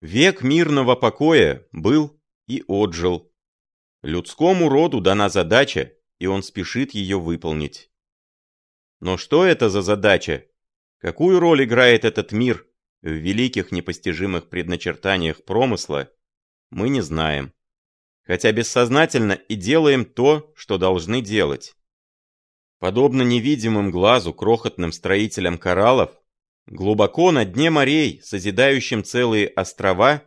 Век мирного покоя был и отжил. Людскому роду дана задача, и он спешит ее выполнить. Но что это за задача? Какую роль играет этот мир в великих непостижимых предначертаниях промысла, мы не знаем. Хотя бессознательно и делаем то, что должны делать. Подобно невидимым глазу крохотным строителям кораллов, глубоко на дне морей, созидающим целые острова,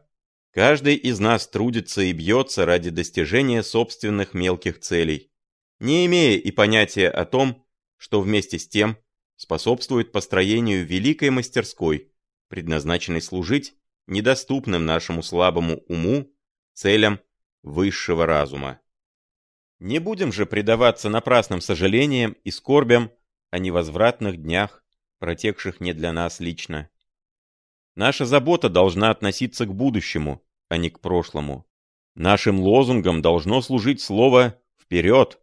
каждый из нас трудится и бьется ради достижения собственных мелких целей, не имея и понятия о том, что вместе с тем способствует построению великой мастерской, предназначенной служить недоступным нашему слабому уму целям высшего разума. Не будем же предаваться напрасным сожалениям и скорбям о невозвратных днях, протекших не для нас лично. Наша забота должна относиться к будущему, а не к прошлому. Нашим лозунгом должно служить слово «вперед».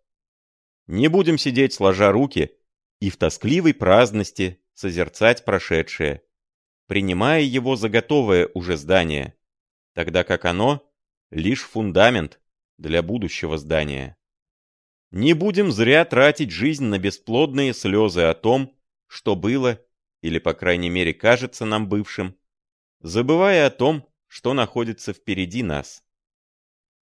Не будем сидеть сложа руки и в тоскливой праздности созерцать прошедшее, принимая его за готовое уже здание, тогда как оно — лишь фундамент для будущего здания. Не будем зря тратить жизнь на бесплодные слезы о том, что было, или, по крайней мере, кажется нам бывшим, забывая о том, что находится впереди нас.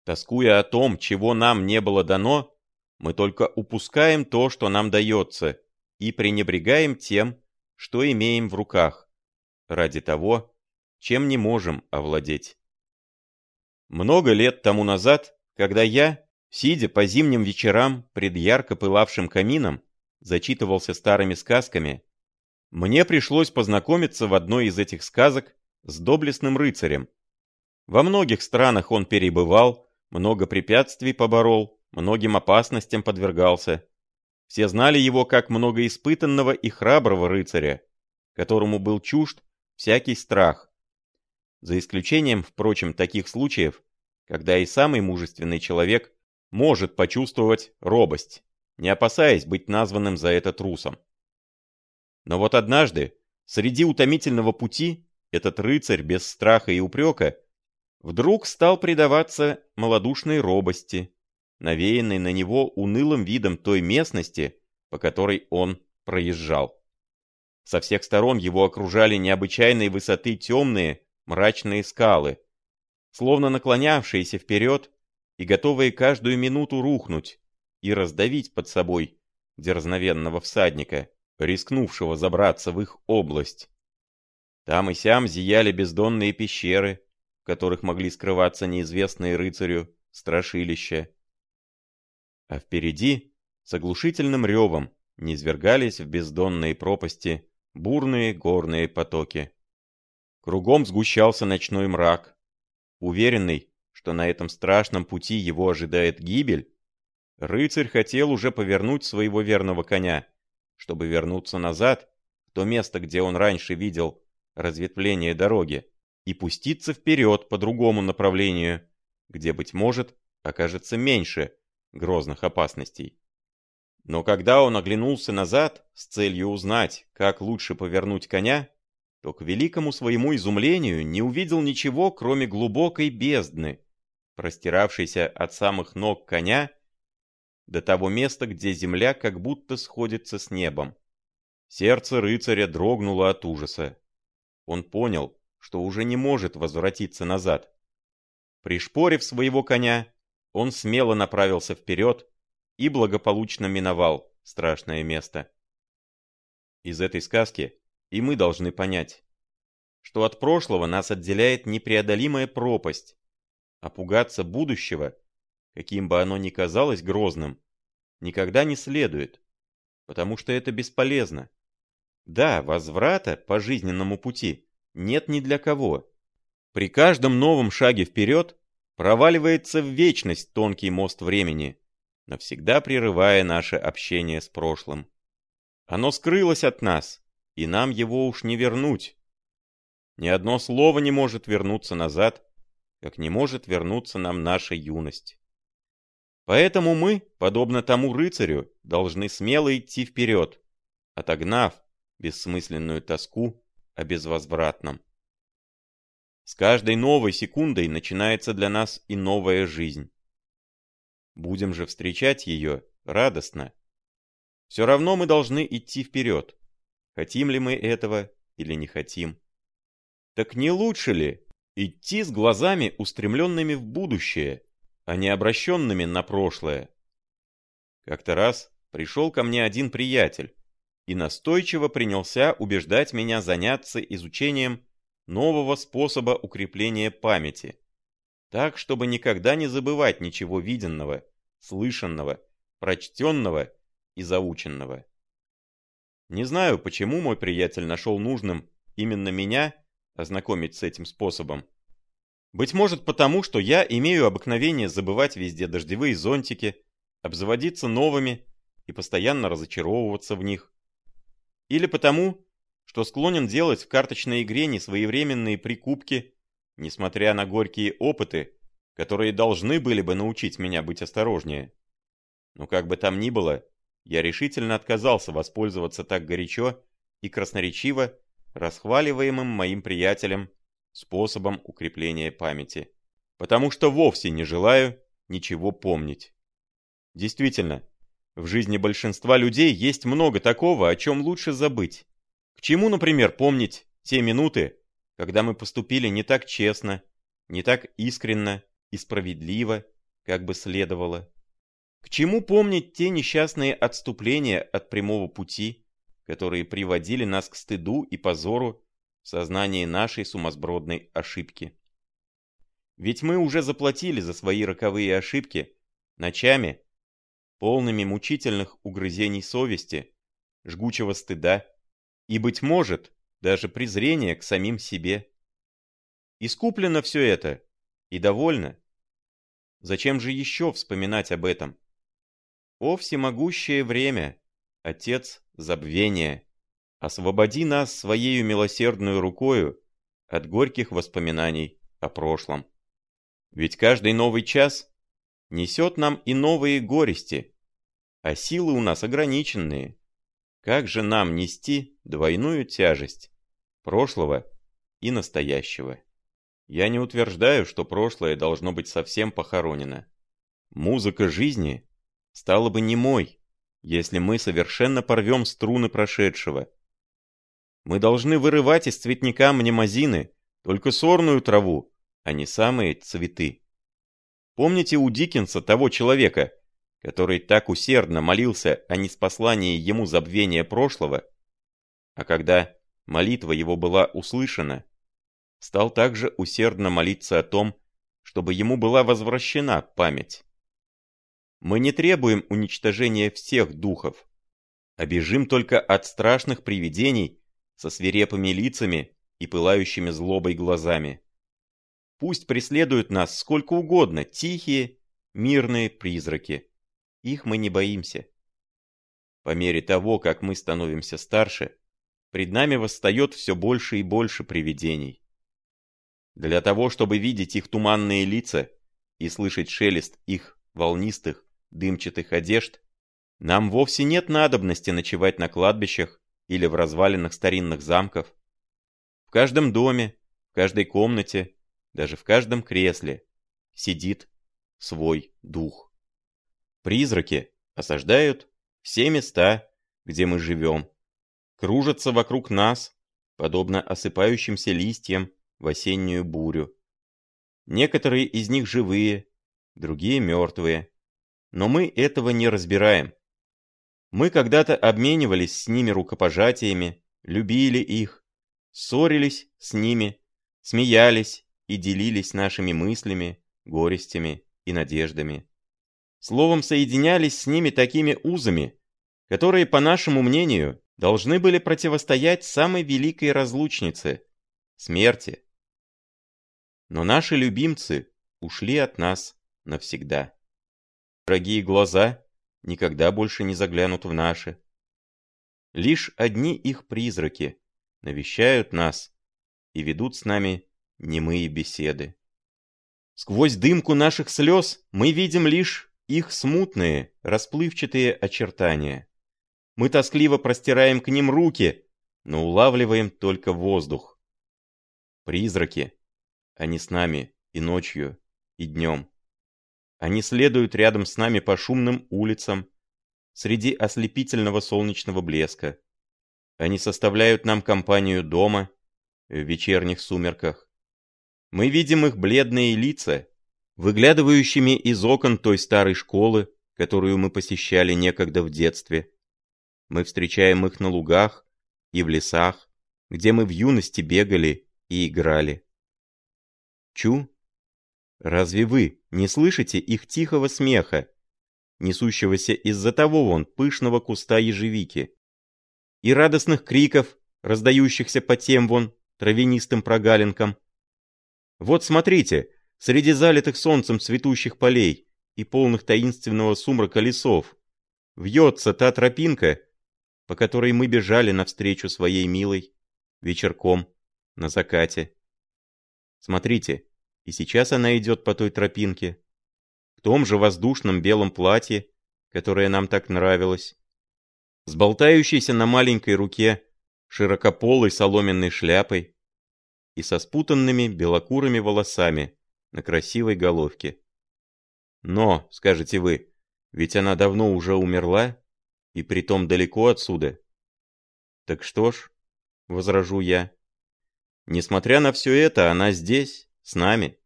Тоскуя о том, чего нам не было дано, мы только упускаем то, что нам дается, и пренебрегаем тем, что имеем в руках, ради того, чем не можем овладеть. Много лет тому назад, когда я, Сидя по зимним вечерам пред ярко пылавшим камином, зачитывался старыми сказками, мне пришлось познакомиться в одной из этих сказок с доблестным рыцарем. Во многих странах он перебывал, много препятствий поборол, многим опасностям подвергался. Все знали его как многоиспытанного и храброго рыцаря, которому был чужд всякий страх. За исключением, впрочем, таких случаев, когда и самый мужественный человек может почувствовать робость, не опасаясь быть названным за это трусом. Но вот однажды, среди утомительного пути, этот рыцарь без страха и упрека вдруг стал предаваться малодушной робости, навеянной на него унылым видом той местности, по которой он проезжал. Со всех сторон его окружали необычайной высоты темные, мрачные скалы, словно наклонявшиеся вперед и готовые каждую минуту рухнуть и раздавить под собой дерзновенного всадника, рискнувшего забраться в их область. Там и сям зияли бездонные пещеры, в которых могли скрываться неизвестные рыцарю страшилища. А впереди, с оглушительным ревом, низвергались в бездонные пропасти бурные горные потоки. Кругом сгущался ночной мрак. Уверенный, что на этом страшном пути его ожидает гибель, рыцарь хотел уже повернуть своего верного коня, чтобы вернуться назад, в то место, где он раньше видел разветвление дороги, и пуститься вперед по другому направлению, где, быть может, окажется меньше грозных опасностей. Но когда он оглянулся назад с целью узнать, как лучше повернуть коня, то к великому своему изумлению не увидел ничего, кроме глубокой бездны, простиравшийся от самых ног коня до того места, где земля как будто сходится с небом. Сердце рыцаря дрогнуло от ужаса. Он понял, что уже не может возвратиться назад. Пришпорив своего коня, он смело направился вперед и благополучно миновал страшное место. Из этой сказки и мы должны понять, что от прошлого нас отделяет непреодолимая пропасть, а пугаться будущего, каким бы оно ни казалось грозным, никогда не следует, потому что это бесполезно. Да, возврата по жизненному пути нет ни для кого. При каждом новом шаге вперед проваливается в вечность тонкий мост времени, навсегда прерывая наше общение с прошлым. Оно скрылось от нас, и нам его уж не вернуть. Ни одно слово не может вернуться назад, как не может вернуться нам наша юность. Поэтому мы, подобно тому рыцарю, должны смело идти вперед, отогнав бессмысленную тоску о безвозвратном. С каждой новой секундой начинается для нас и новая жизнь. Будем же встречать ее радостно. Все равно мы должны идти вперед. Хотим ли мы этого или не хотим. Так не лучше ли идти с глазами, устремленными в будущее, а не обращенными на прошлое? Как-то раз пришел ко мне один приятель и настойчиво принялся убеждать меня заняться изучением нового способа укрепления памяти, так, чтобы никогда не забывать ничего виденного, слышанного, прочтенного и заученного. Не знаю, почему мой приятель нашел нужным именно меня ознакомить с этим способом. Быть может потому, что я имею обыкновение забывать везде дождевые зонтики, обзаводиться новыми и постоянно разочаровываться в них. Или потому, что склонен делать в карточной игре несвоевременные прикупки, несмотря на горькие опыты, которые должны были бы научить меня быть осторожнее. Но как бы там ни было, я решительно отказался воспользоваться так горячо и красноречиво расхваливаемым моим приятелем способом укрепления памяти, потому что вовсе не желаю ничего помнить. Действительно, в жизни большинства людей есть много такого, о чем лучше забыть. К чему, например, помнить те минуты, когда мы поступили не так честно, не так искренно и справедливо, как бы следовало? К чему помнить те несчастные отступления от прямого пути, которые приводили нас к стыду и позору в сознании нашей сумасбродной ошибки? Ведь мы уже заплатили за свои роковые ошибки ночами, полными мучительных угрызений совести, жгучего стыда и, быть может, даже презрения к самим себе. Искуплено все это, и довольно. Зачем же еще вспоминать об этом? О всемогущее время, Отец забвения, освободи нас своею милосердную рукою от горьких воспоминаний о прошлом. Ведь каждый новый час несет нам и новые горести, а силы у нас ограниченные. Как же нам нести двойную тяжесть прошлого и настоящего? Я не утверждаю, что прошлое должно быть совсем похоронено. Музыка жизни стала бы немой, если мы совершенно порвем струны прошедшего. Мы должны вырывать из цветника мнемозины только сорную траву, а не самые цветы. Помните у Диккенса того человека, который так усердно молился о неспослании ему забвения прошлого, а когда молитва его была услышана, стал также усердно молиться о том, чтобы ему была возвращена память. Мы не требуем уничтожения всех духов, а бежим только от страшных привидений со свирепыми лицами и пылающими злобой глазами. Пусть преследуют нас сколько угодно тихие, мирные призраки. Их мы не боимся. По мере того, как мы становимся старше, пред нами восстает все больше и больше привидений. Для того, чтобы видеть их туманные лица и слышать шелест их волнистых, дымчатых одежд, нам вовсе нет надобности ночевать на кладбищах или в развалинах старинных замков. В каждом доме, в каждой комнате, даже в каждом кресле сидит свой дух. Призраки осаждают все места, где мы живем, кружатся вокруг нас, подобно осыпающимся листьям в осеннюю бурю. Некоторые из них живые, другие мертвые. Но мы этого не разбираем. Мы когда-то обменивались с ними рукопожатиями, любили их, ссорились с ними, смеялись и делились нашими мыслями, горестями и надеждами. Словом, соединялись с ними такими узами, которые, по нашему мнению, должны были противостоять самой великой разлучнице – смерти. Но наши любимцы ушли от нас навсегда. Дорогие глаза никогда больше не заглянут в наши. Лишь одни их призраки навещают нас и ведут с нами немые беседы. Сквозь дымку наших слез мы видим лишь их смутные, расплывчатые очертания. Мы тоскливо простираем к ним руки, но улавливаем только воздух. Призраки Они с нами и ночью, и днем. Они следуют рядом с нами по шумным улицам, среди ослепительного солнечного блеска. Они составляют нам компанию дома в вечерних сумерках. Мы видим их бледные лица, выглядывающими из окон той старой школы, которую мы посещали некогда в детстве. Мы встречаем их на лугах и в лесах, где мы в юности бегали и играли. Чу, разве вы не слышите их тихого смеха, несущегося из-за того вон пышного куста ежевики, и радостных криков, раздающихся по тем вон травянистым прогалинкам? Вот смотрите, среди залитых солнцем цветущих полей и полных таинственного сумрака лесов, вьется та тропинка, по которой мы бежали навстречу своей милой, вечерком, на закате. Смотрите, и сейчас она идет по той тропинке, в том же воздушном белом платье, которое нам так нравилось, с болтающейся на маленькой руке широкополой соломенной шляпой и со спутанными белокурыми волосами на красивой головке. Но, скажете вы, ведь она давно уже умерла, и притом далеко отсюда. Так что ж, возражу я, несмотря на все это, она здесь, с нами.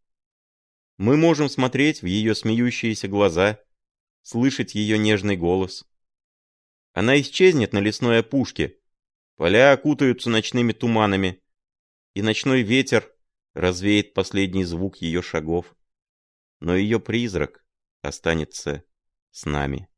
Мы можем смотреть в ее смеющиеся глаза, слышать ее нежный голос. Она исчезнет на лесной опушке, поля окутаются ночными туманами, и ночной ветер развеет последний звук ее шагов. Но ее призрак останется с нами.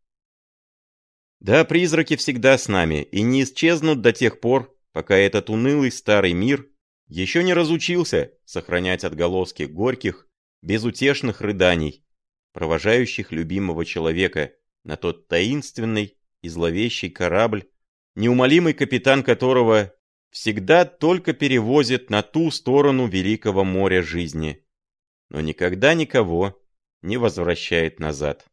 Да, призраки всегда с нами и не исчезнут до тех пор, пока этот унылый старый мир еще не разучился сохранять отголоски горьких, безутешных рыданий, провожающих любимого человека на тот таинственный и зловещий корабль, неумолимый капитан которого всегда только перевозит на ту сторону великого моря жизни, но никогда никого не возвращает назад.